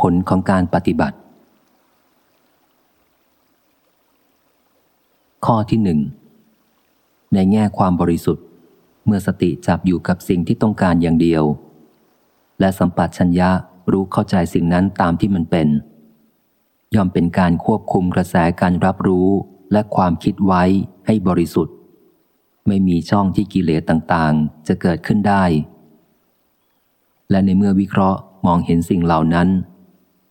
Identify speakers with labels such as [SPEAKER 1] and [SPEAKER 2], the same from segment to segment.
[SPEAKER 1] ผลของการปฏิบัติ ข้อที่หนึ่งในแง่ความบริสุทธิ์ เมื่อสติจับอยู่กับสิ่งที่ต้องการอย่างเดียว และสัมปัชัญญะรู้เข้าใจสิ่งนั้นตามที่มันเป็น ย่อมเป็นการควบคุมกระแสการรับรู้และความคิดไว้ให้บริสุทธิ์ ไม่มีช่องที่กิเลสต่างๆ จะเกิดขึ้นได้ และในเมื่อวิเคราะห์มองเห็นสิ่งเหล่านั้น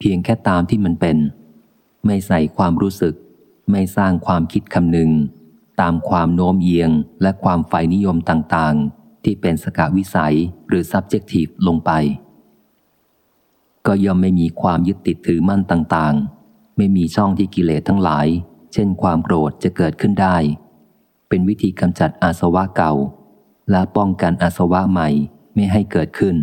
[SPEAKER 1] เพียงแค่ตามที่มันเป็น ไม่ใส่ความรู้สึก ไม่สร้างความคิดคำนึง ตามความโน้มเอียงและความฝ่ายนิยมต่างๆ ที่เป็นสกาวิสัยหรือ subjective ลงไป ก็ย่อมไม่มีความยึดติดถือมั่นต่างๆ ไม่มีช่องที่กิเลสทั้งหลาย เช่นความโกรธจะเกิดขึ้นได้ เป็นวิธีกำจัดอาสวะเก่า และป้องกันอาสวะใหม่ไม่ให้เกิดขึ้น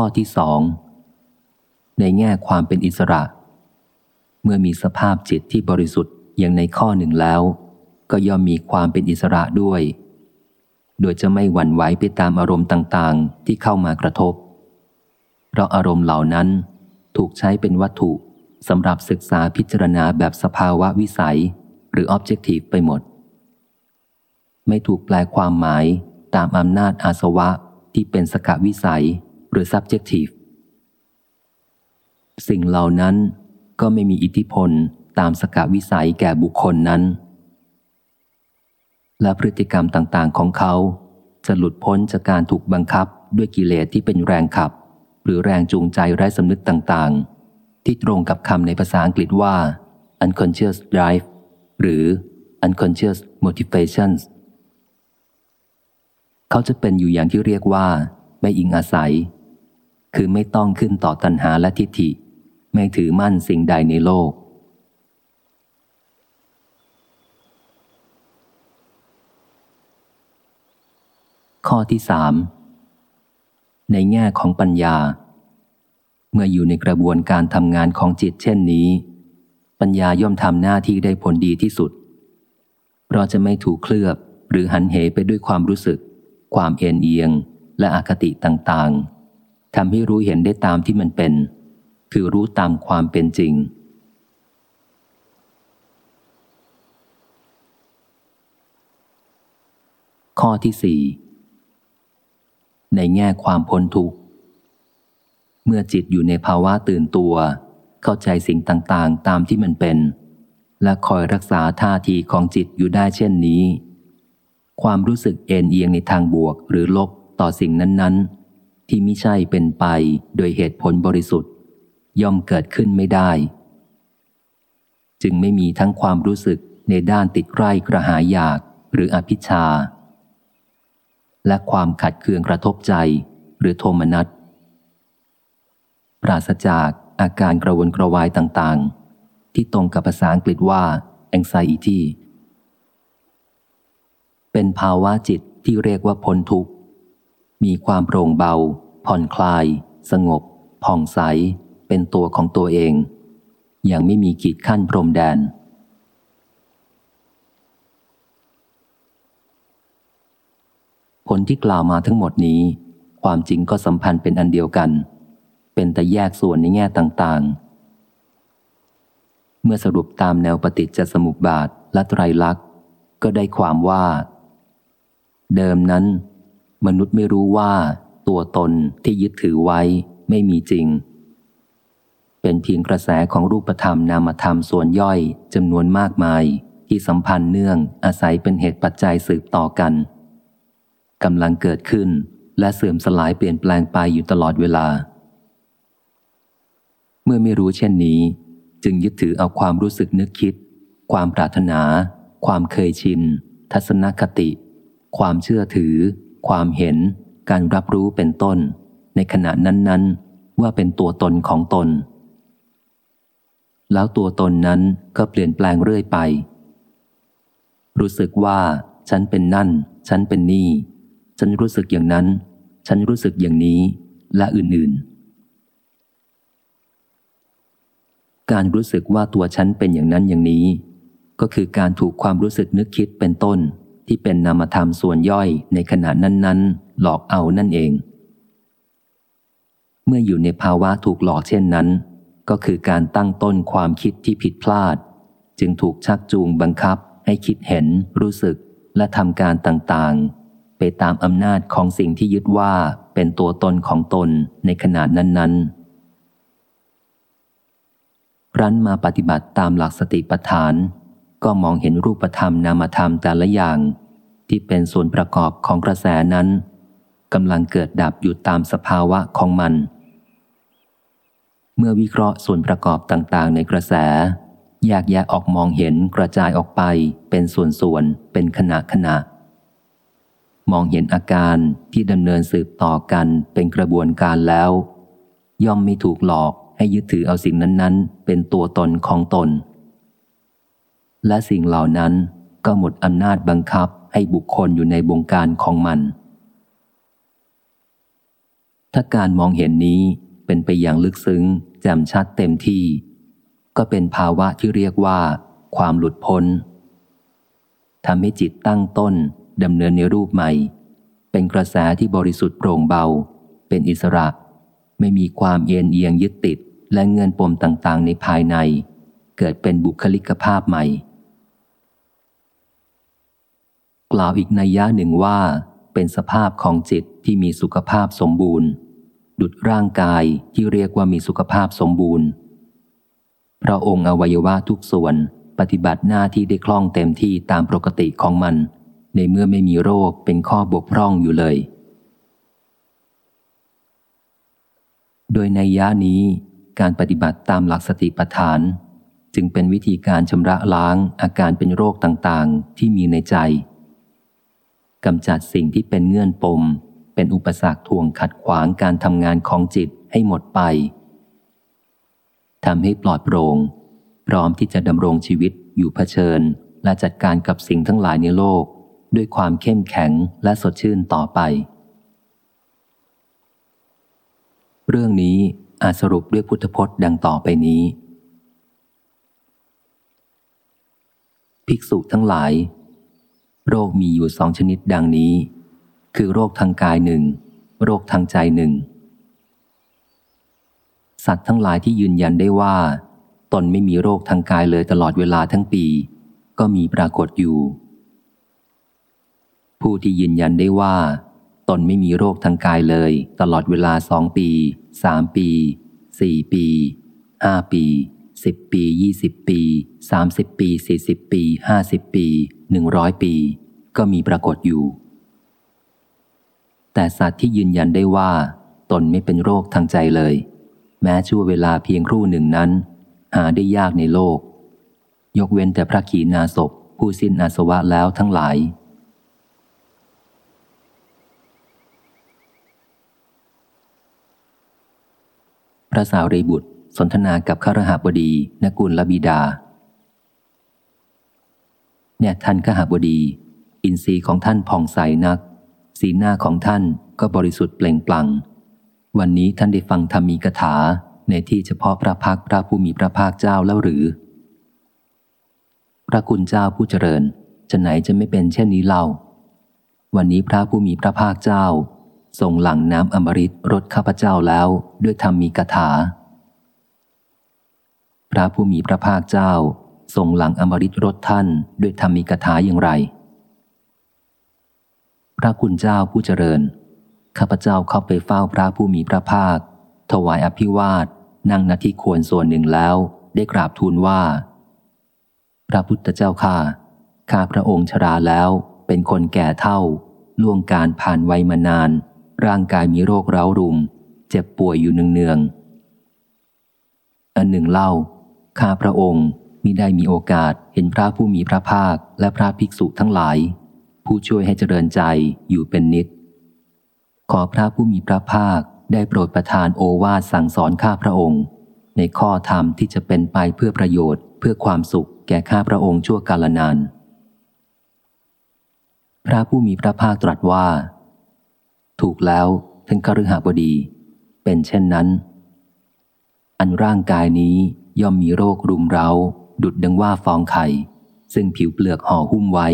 [SPEAKER 1] ข้อที่สองในแง่ความเป็นอิสระ เมื่อมีสภาพจิตที่บริสุทธิ์อย่างในข้อหนึ่งแล้ว ก็ย่อมมีความเป็นอิสระด้วย โดยจะไม่หวั่นไหวไปตามอารมณ์ต่างๆ ที่เข้ามากระทบ เพราะอารมณ์เหล่านั้นถูกใช้เป็นวัตถุสำหรับศึกษาพิจารณาแบบสภาวะวิสัย หรือ objective ไปหมด ไม่ถูกแปลความหมายตามอำนาจอาสวะที่เป็นสกวิสัย หรือ subjective สิ่งเหล่านั้นก็ไม่มีอิทธิพลตามสกาวิสัยแก่บุคคลนั้น และพฤติกรรมต่างๆของเขา จะหลุดพ้นจากการถูกบังคับด้วยกิเลสที่เป็นแรงขับ หรือแรงจูงใจไร้สำนึกต่างๆ ที่ตรงกับคำในภาษาอังกฤษว่า unconscious drive หรือ unconscious motivations เขาจะเป็นอยู่อย่างที่เรียกว่า ไม่อิงอาศัย คือไม่ต้องขึ้นต่อตัณหาและทิฏฐิ ไม่ถือมั่นสิ่งใดในโลก ข้อที่สามในแง่ของปัญญา เมื่ออยู่ในกระบวนการทำงานของจิตเช่นนี้ ปัญญาย่อมทำหน้าที่ได้ผลดีที่สุด เราจะไม่ถูกเคลือบหรือหันเหไปด้วยความรู้สึก ความเอ็นเอียง และอคติต่างๆ ทำให้รู้เห็นได้ตามที่มันเป็น คือรู้ตามความเป็นจริง ข้อที่สี่ในแง่ความพ้นทุกข์ เมื่อจิตอยู่ในภาวะตื่นตัว เข้าใจสิ่งต่างๆ ตามที่มันเป็น และคอยรักษาท่าทีของจิตอยู่ได้เช่นนี้ ความรู้สึกเอ็นเอียงในทางบวกหรือลบต่อสิ่งนั้นๆ ที่มิใช่เป็นไปโดยเหตุผลบริสุทธิ์ ย่อมเกิดขึ้นไม่ได้ จึงไม่มีทั้งความรู้สึกในด้านติดใกล้กระหายอยากหรืออภิชา และความขัดเคืองกระทบใจหรือโทมนัสปราศจากอาการกระวนกระวายต่างๆ ที่ตรงกับภาษาอังกฤษว่า anxiety เป็นภาวะจิตที่เรียกว่าพ้นทุกข์ มีความโปร่งเบา ผ่อนคลาย สงบ ผ่องใส เป็นตัวของตัวเอง อย่างไม่มีขีดขั้นพรมแดน ผลที่กล่าวมาทั้งหมดนี้ ความจริงก็สัมพันธ์เป็นอันเดียวกัน เป็นแต่แยกส่วนในแง่ต่างๆ เมื่อสรุปตามแนวปฏิจจสมุปบาทและไตรลักษณ์ก็ได้ความว่า เดิมนั้น มนุษย์ไม่รู้ว่า ตัวตนที่ยึดถือไว้ไม่มีจริง เป็นเพียงกระแสของรูปธรรมนามธรรมส่วนย่อยจำนวนมากมาย ที่สัมพันธ์เนื่องอาศัยเป็นเหตุปัจจัยสืบต่อกันกำลังเกิดขึ้นและเสื่อมสลายเปลี่ยนแปลงไปอยู่ตลอดเวลา เมื่อไม่รู้เช่นนี้ จึงยึดถือเอาความรู้สึกนึกคิด ความปรารถนา ความเคยชิน ทัศนคติ ความเชื่อถือ ความเห็น การรับรู้เป็นต้น ในขณะนั้น ๆ ว่าเป็นตัวตนของตน แล้วตัวตนนั้นก็เปลี่ยนแปลงเรื่อยไป รู้สึกว่า ฉันเป็นนั่น ฉันเป็นนี่ ฉันรู้สึกอย่างนั้น ฉันรู้สึกอย่างนี้และอื่นๆการรู้สึกว่าตัวฉันเป็นอย่างนั้นอย่างนี้ ก็คือการถูกความรู้สึกนึกคิดเป็นต้น ที่เป็นนามธรรมส่วนย่อยในขณะนั้นๆ หลอกเอานั่นเอง เมื่ออยู่ในภาวะถูกหลอกเช่นนั้น ก็คือการตั้งต้นความคิดที่ผิดพลาด จึงถูกชักจูงบังคับ ให้คิดเห็น รู้สึกและทำการต่างๆ ไปตามอำนาจของสิ่งที่ยึดว่าเป็นตัวตนของตนในขณะนั้นๆรั้นมาปฏิบัติตามหลักสติปัฏฐาน ก็มองเห็นรูปธรรมนามธรรมแต่ละอย่าง ที่เป็นส่วนประกอบของกระแสนั้นกำลังเกิดดับอยู่ตามสภาวะของมัน เมื่อวิเคราะห์ส่วนประกอบต่างๆ ในกระแส แยกแยะออกมองเห็นกระจายออกไปเป็นส่วนๆ เป็นขณะขณะ มองเห็นอาการที่ดำเนินสืบต่อกันเป็นกระบวนการแล้ว ย่อมไม่ถูกหลอกให้ยึดถือเอาสิ่งนั้นๆ เป็นตัวตนของตน และสิ่งเหล่านั้นก็หมดอำนาจบังคับให้บุคคลอยู่ในบงการของมัน ถ้าการมองเห็นนี้เป็นไปอย่างลึกซึ้ง แจ่มชัดเต็มที่ ก็เป็นภาวะที่เรียกว่า ความหลุดพ้นทำให้จิตตั้งต้นดำเนินในรูปใหม่ เป็นกระแสที่บริสุทธิ์โปร่งเบา เป็นอิสระ ไม่มีความเอียงเอียงยึดติดและเงื่อนปมต่างๆ ในภายใน เกิดเป็นบุคลิกภาพใหม่ กล่าวอีกนัยยะหนึ่งว่าเป็นสภาพของจิตที่มีสุขภาพสมบูรณ์ ดุดร่างกายที่เรียกว่ามีสุขภาพสมบูรณ์พระองค์อวัยวะทุกส่วนปฏิบัติหน้าที่ได้คล่องเต็มที่ตามปกติของมัน ในเมื่อไม่มีโรคเป็นข้อบกพร่องอยู่เลย โดยในยะนี้การปฏิบัติตามหลักสติปัฏฐาน จึงเป็นวิธีการชำระล้างอาการเป็นโรคต่างๆ ที่มีในใจ กำจัดสิ่งที่เป็นเงื่อนปม เป็นอุปสรรคทวงขัดขวางการทำงานของจิตให้หมดไปทำให้ปลอดโปร่งพร้อมที่จะดำรงชีวิตอยู่เผชิญ และจัดการกับสิ่งทั้งหลายในโลก ด้วยความเข้มแข็งและสดชื่นต่อไป เรื่องนี้อาจสรุปด้วยพุทธพจน์ดังต่อไปนี้ ภิกษุทั้งหลาย โรคมีอยู่สองชนิดดังนี้ คือโรคทางกายหนึ่ง โรคทางใจหนึ่ง สัตว์ทั้งหลายที่ยืนยันได้ว่า ตนไม่มีโรคทางกายเลยตลอดเวลาทั้งปี ก็มีปรากฏอยู่ ผู้ที่ยืนยันได้ว่า ตนไม่มีโรคทางกายเลย ตลอดเวลาสองปีสามปีสี่ปีห้าปีสิบปียี่สิบปีสามสิบปีสี่สิบปีห้าสิบปี หนึ่งร้อยปี ก็มีปรากฏอยู่ แต่สัตว์ที่ยืนยันได้ว่า ตนไม่เป็นโรคทางใจเลย แม้ชั่วเวลาเพียงครู่หนึ่งนั้น หาได้ยากในโลก ยกเว้นแต่พระขีณาสพผู้สิ้นอาสวะแล้วทั้งหลายพระสาวรีบุตรสนทนากับข้ารหบดีนกุลลบิดา เนี่ยท่านข้าบดี อินทรีย์ของท่านผ่องใสนัก สีหน้าของท่านก็บริสุทธิ์เปล่งปลั่ง วันนี้ท่านได้ฟังธรรมีกถาในที่เฉพาะพระพักพระผู้มีพระภาคเจ้าแล้วหรือ พระคุณเจ้าผู้เจริญ จะไหนจะไม่เป็นเช่นนี้เล่า วันนี้พระผู้มีพระภาคเจ้าทรงหลั่งน้ำอมฤตรถข้าพเจ้าแล้วด้วยธรรมีกถา พระผู้มีพระภาคเจ้า ทรงหลังอมฤตรถท่านด้วยธรรมีกถาอย่างไร พระคุณเจ้าผู้เจริญ ข้าพเจ้าเข้าไปเฝ้าพระผู้มีพระภาค ถวายอภิวาทนั่งนาที่ควรส่วนหนึ่งแล้วได้กราบทูลว่า พระพุทธเจ้าข้าข้าพระองค์ชราแล้วเป็นคนแก่เท่า ล่วงการผ่านวัยมานาน ร่างกายมีโรคเร้ารุม เจ็บป่วยอยู่เนืองๆอันหนึ่งเล่าข้าพระองค์ มิได้มีโอกาสเห็นพระผู้มีพระภาคและพระภิกษุทั้งหลาย ผู้ช่วยให้เจริญใจอยู่เป็นนิด ขอพระผู้มีพระภาคได้โปรดประทานโอวาทสั่งสอนข้าพระองค์ ในข้อธรรมที่จะเป็นไปเพื่อประโยชน์เพื่อความสุขแก่ข้าพระองค์ชั่วกาลนาน พระผู้มีพระภาคตรัสว่า ถูกแล้วท่านคฤหบดี เป็นเช่นนั้น อันร่างกายนี้ย่อมมีโรครุมเร้า ดุดดังว่าฟองไข่ ซึ่งผิวเปลือกห่อหุ้มไว้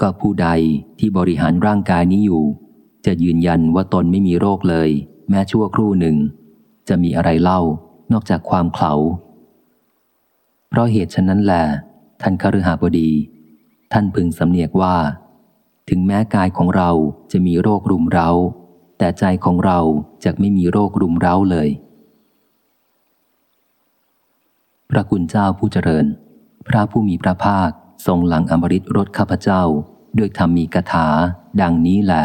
[SPEAKER 1] ก็ผู้ใดที่บริหารร่างกายนี้อยู่ จะยืนยันว่าตนไม่มีโรคเลย แม้ชั่วครู่หนึ่ง จะมีอะไรเล่านอกจากความเขาเพราะเหตุฉะนั้นแหละท่านคฤหาบดี ท่านพึงสำเนียกว่า ถึงแม้กายของเราจะมีโรครุมเร้า แต่ใจของเราจะไม่มีโรครุมเร้าเลย พระคุณเจ้าผู้เจริญ พระผู้มีพระภาคทรงหลังอมริตรถข้าพเจ้า ด้วยธรรมีกถา ดังนี้แหละ